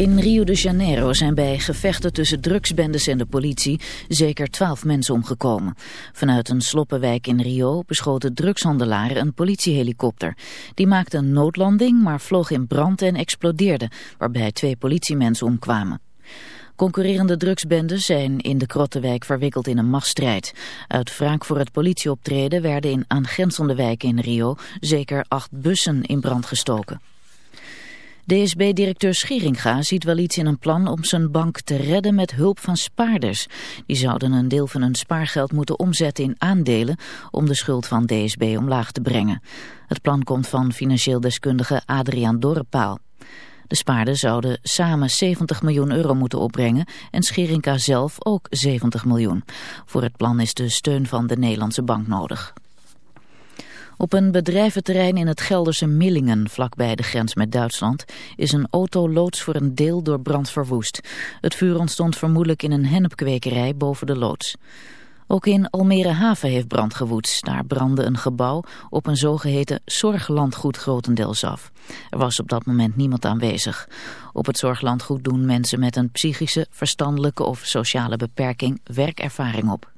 In Rio de Janeiro zijn bij gevechten tussen drugsbendes en de politie zeker twaalf mensen omgekomen. Vanuit een sloppenwijk in Rio beschoten drugshandelaren een politiehelikopter. Die maakte een noodlanding, maar vloog in brand en explodeerde, waarbij twee politiemensen omkwamen. Concurrerende drugsbendes zijn in de Krottenwijk verwikkeld in een machtsstrijd. Uit wraak voor het politieoptreden werden in aangrenzende wijken in Rio zeker acht bussen in brand gestoken. DSB-directeur Scheringa ziet wel iets in een plan om zijn bank te redden met hulp van spaarders. Die zouden een deel van hun spaargeld moeten omzetten in aandelen om de schuld van DSB omlaag te brengen. Het plan komt van financieel deskundige Adriaan Dorrepaal. De spaarders zouden samen 70 miljoen euro moeten opbrengen en Scheringa zelf ook 70 miljoen. Voor het plan is de steun van de Nederlandse bank nodig. Op een bedrijventerrein in het Gelderse Millingen, vlakbij de grens met Duitsland, is een autoloods voor een deel door brand verwoest. Het vuur ontstond vermoedelijk in een hennepkwekerij boven de loods. Ook in Almere Haven heeft brand gewoed. Daar brandde een gebouw op een zogeheten zorglandgoed grotendeels af. Er was op dat moment niemand aanwezig. Op het zorglandgoed doen mensen met een psychische, verstandelijke of sociale beperking werkervaring op.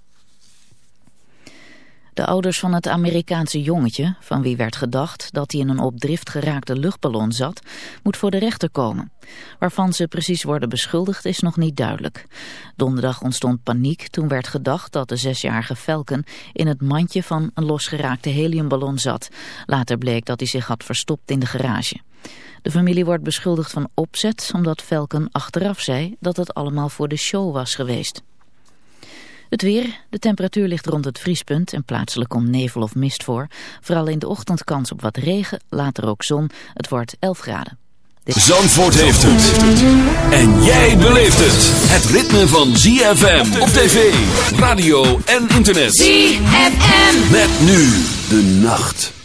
De ouders van het Amerikaanse jongetje, van wie werd gedacht dat hij in een op drift geraakte luchtballon zat, moet voor de rechter komen. Waarvan ze precies worden beschuldigd is nog niet duidelijk. Donderdag ontstond paniek toen werd gedacht dat de zesjarige Falcon in het mandje van een losgeraakte heliumballon zat. Later bleek dat hij zich had verstopt in de garage. De familie wordt beschuldigd van opzet omdat Falcon achteraf zei dat het allemaal voor de show was geweest. Het weer, de temperatuur ligt rond het vriespunt en plaatselijk komt nevel of mist voor. Vooral in de ochtend kans op wat regen, later ook zon. Het wordt 11 graden. Zandvoort heeft het. En jij beleeft het. Het ritme van ZFM op tv, radio en internet. ZFM. Met nu de nacht.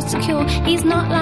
So secure. He's not like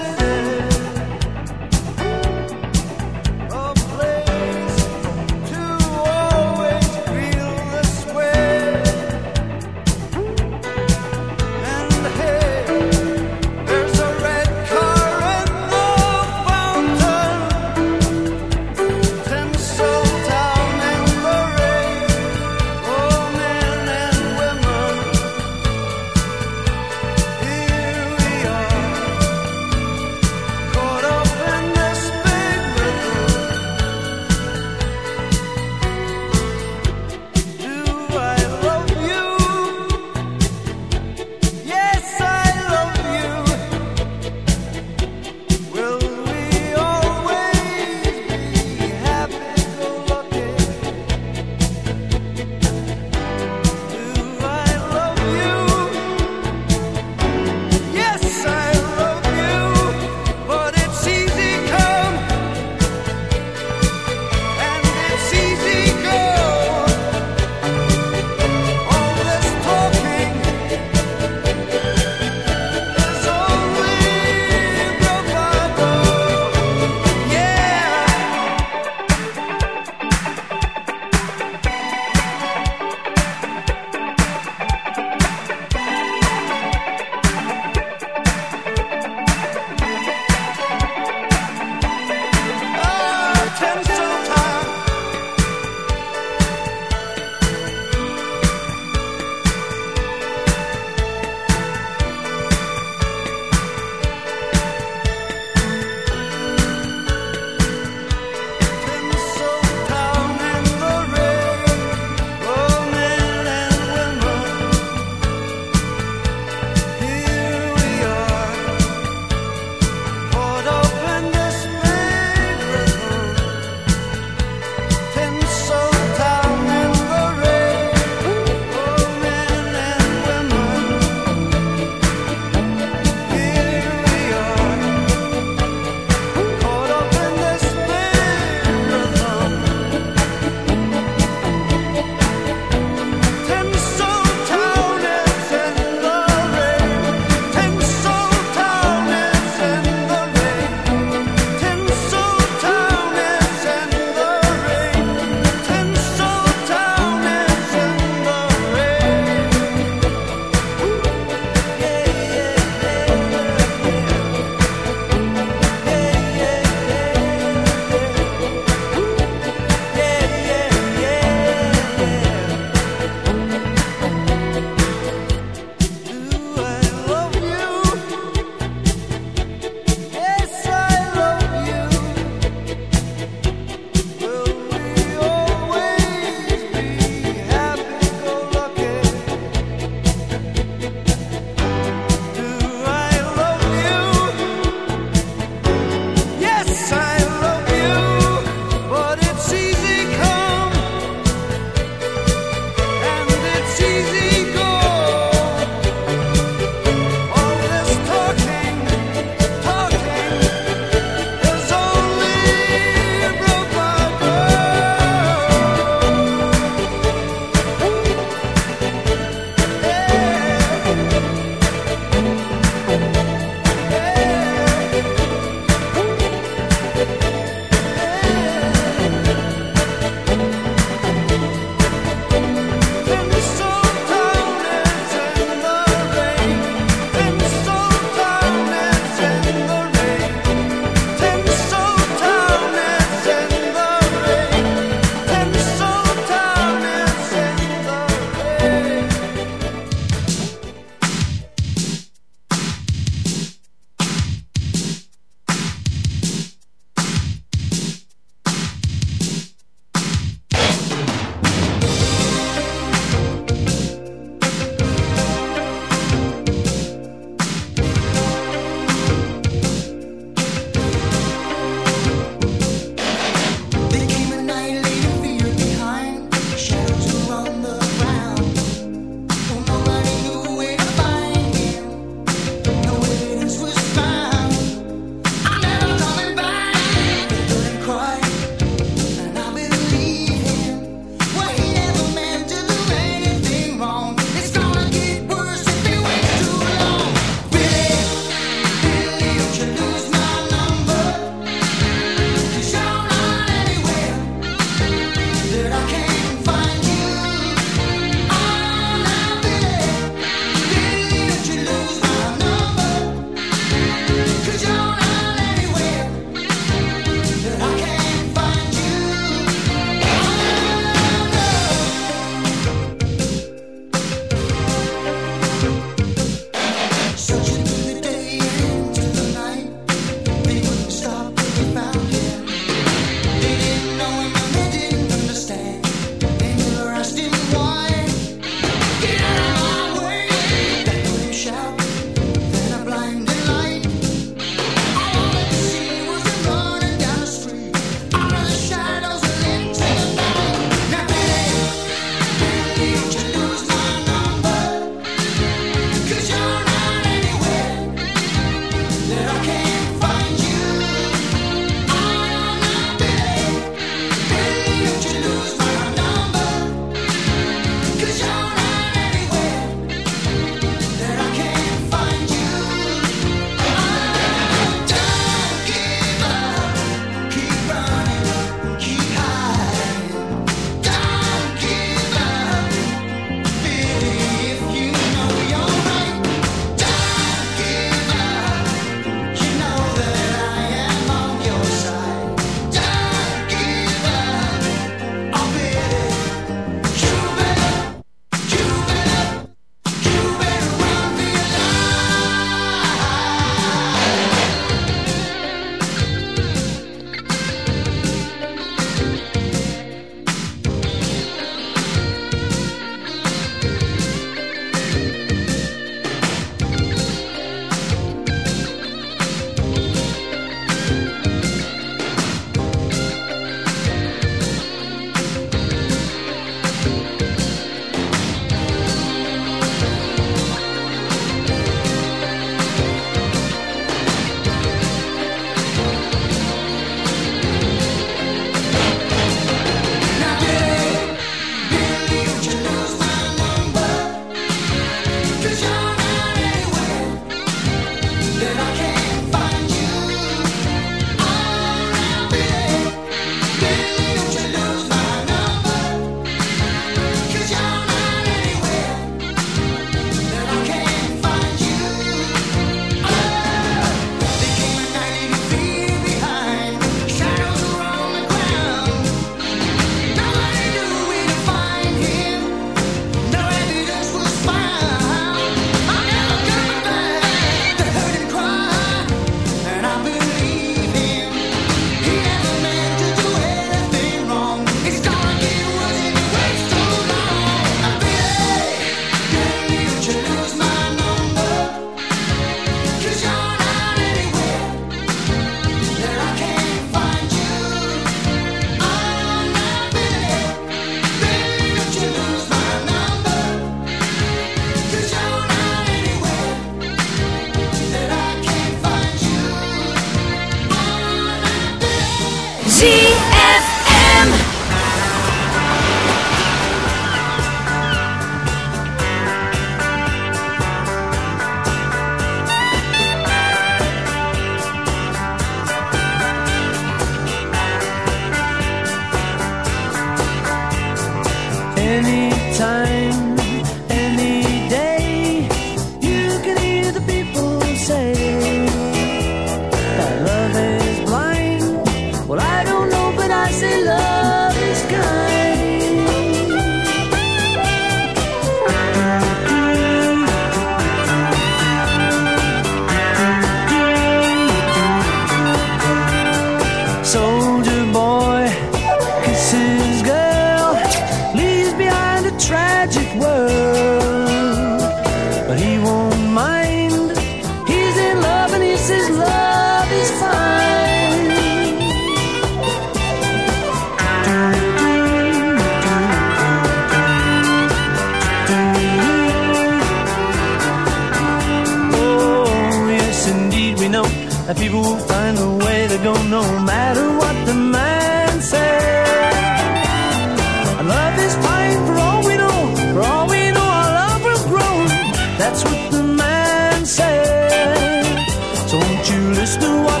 the one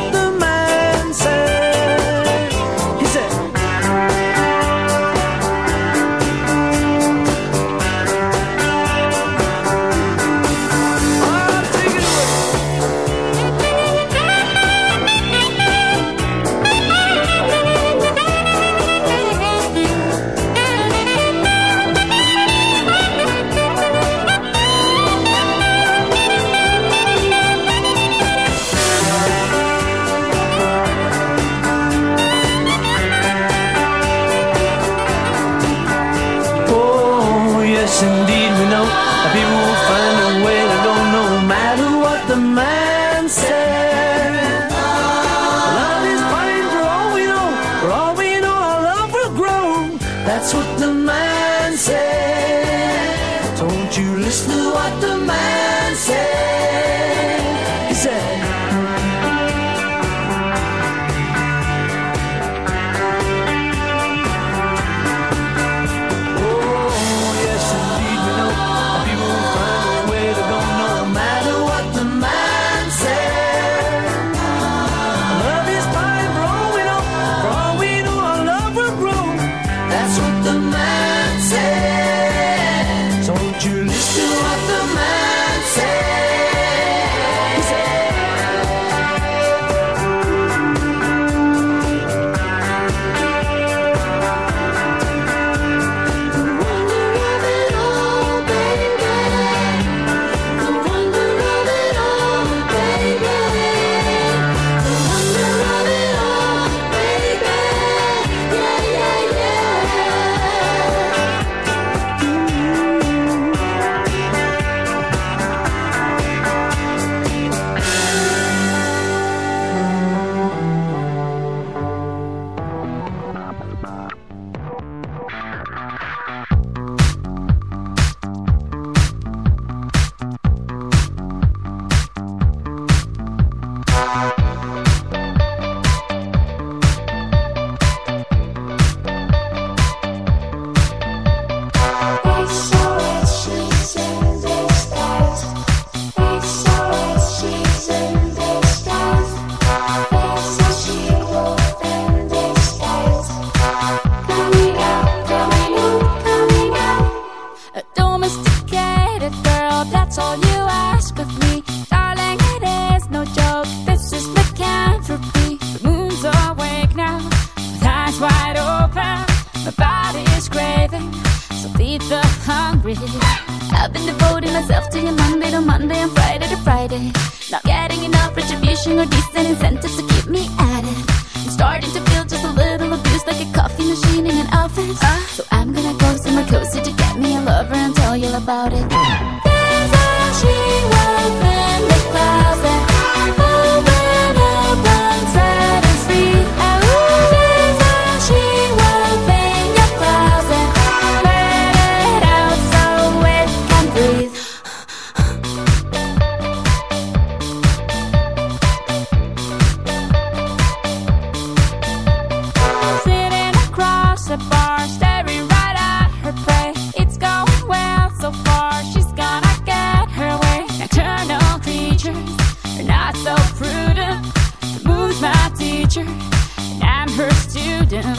teacher, and I'm her student.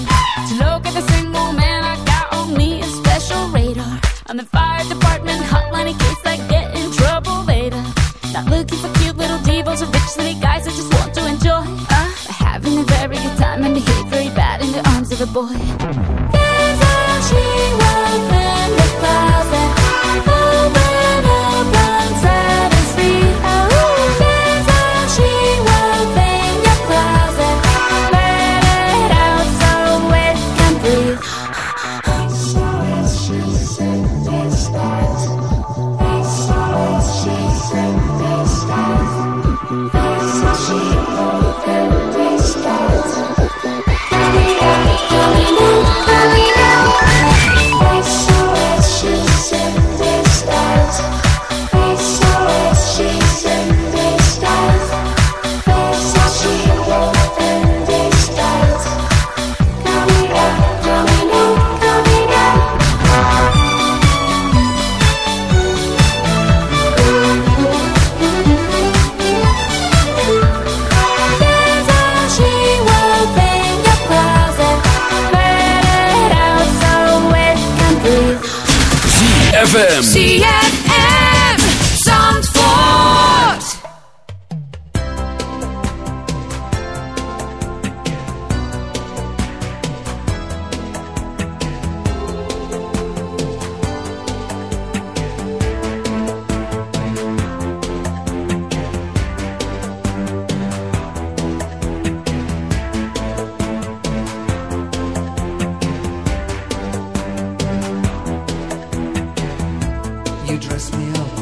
To look at the single man I got on me a special radar. On the fire department hotline in case I get in trouble later. Not looking for cute little devils or rich city guys that just want to enjoy. Uh, having a very good time and behave very bad in the arms of a boy. ZFM. You dress me up.